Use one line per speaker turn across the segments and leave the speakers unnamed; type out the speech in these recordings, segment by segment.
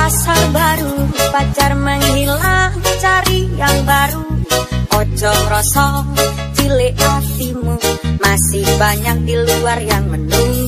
pasar baru Pacar menghilang cari yang baru. Ojo rosong cilik hatimu Masih banyak di luar yang menunggu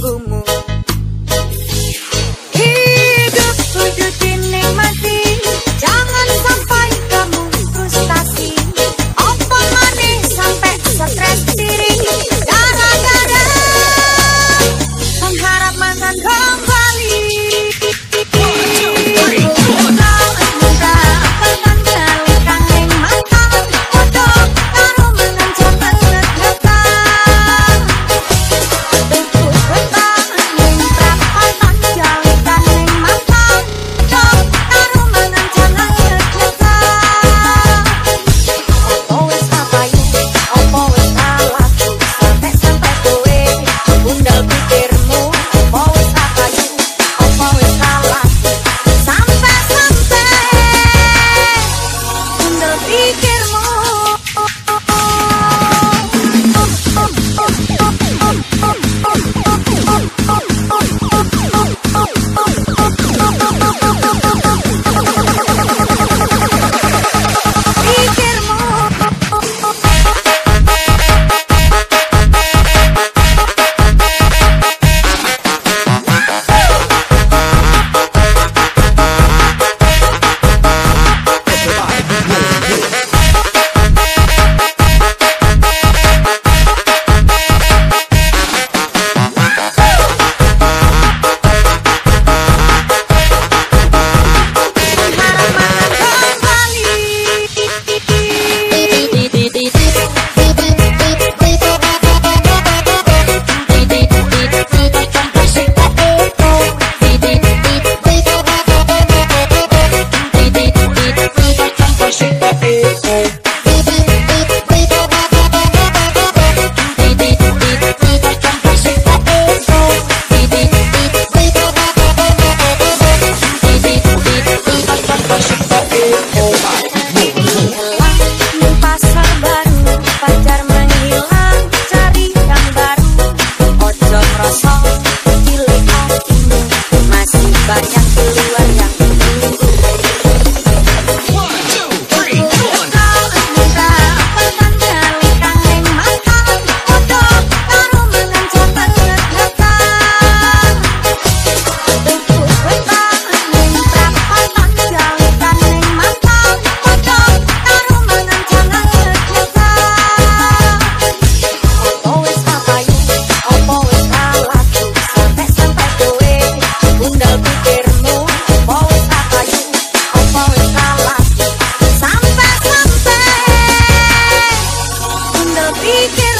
He can